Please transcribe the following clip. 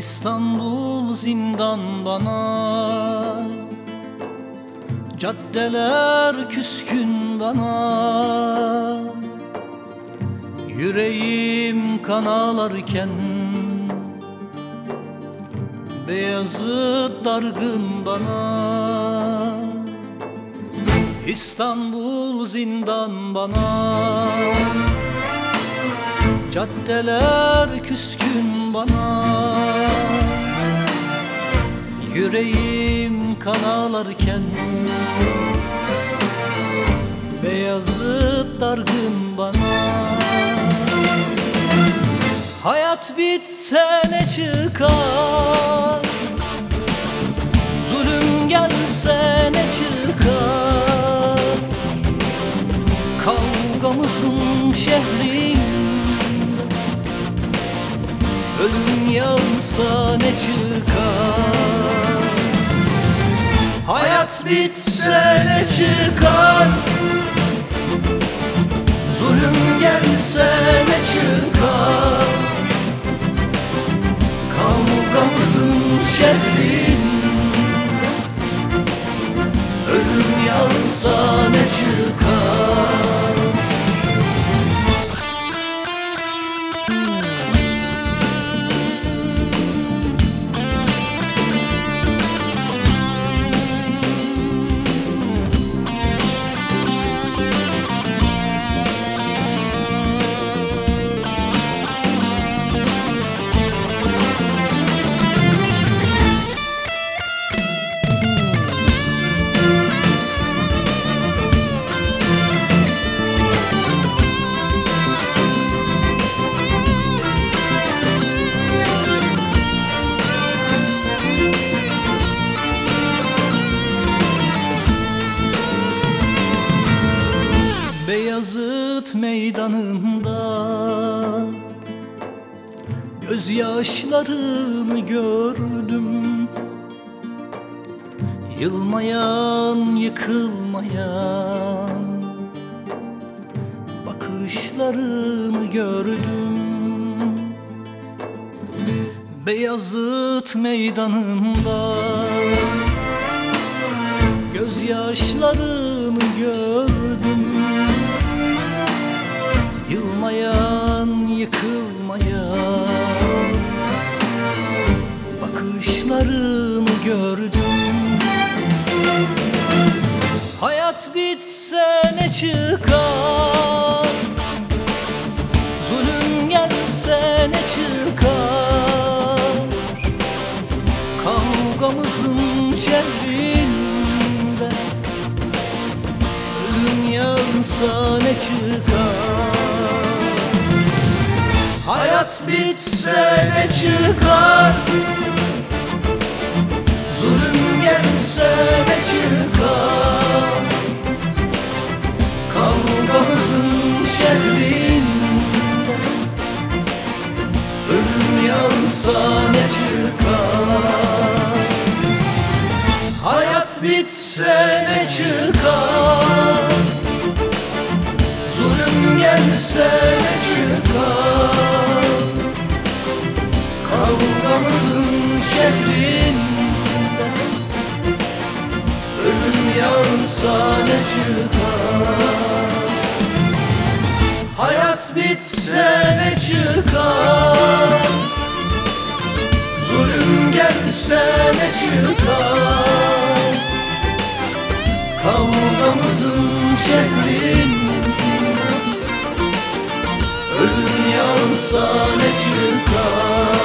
İstanbul zindan bana. Caddeler küskün bana. Yüreğim kan ağlarken Beyazıt dargın bana. İstanbul zindan bana Caddeler küskün bana. Yüreğim kan ağlarken Beyazıt dargın bana. Hayat bitse ne çıkar? Zulüm gelse ne çıkar? Kavgamızın şehrinde Ölüm yağsa ne çıkar? Hayat bitse ne çıkar? Zulüm gelse ne çıkar meydanında Gözyaşlarını gördüm Yılmayan, yıkılmayan Bakışlarını gördüm Beyazıt meydanında Gözyaşlarını gördüm gördüm. Hayat bitse ne çıkar? Zulüm gelse ne çıkar? Kavgamızın şerrinde Ölüm yansa ne çıkar? Hayat bitse ne çıkar Ne çıkar. Kavgamızın şerrinde Ölüm yansa ne çıkar? Hayat bitse ne çıkar? Zulüm gelse ne çıkar ne çıkar. Hayat bitse ne çıkar? Zulüm gelse ne çıkar? Kavgamızın şehrinde Ölüm yansa ne çıkar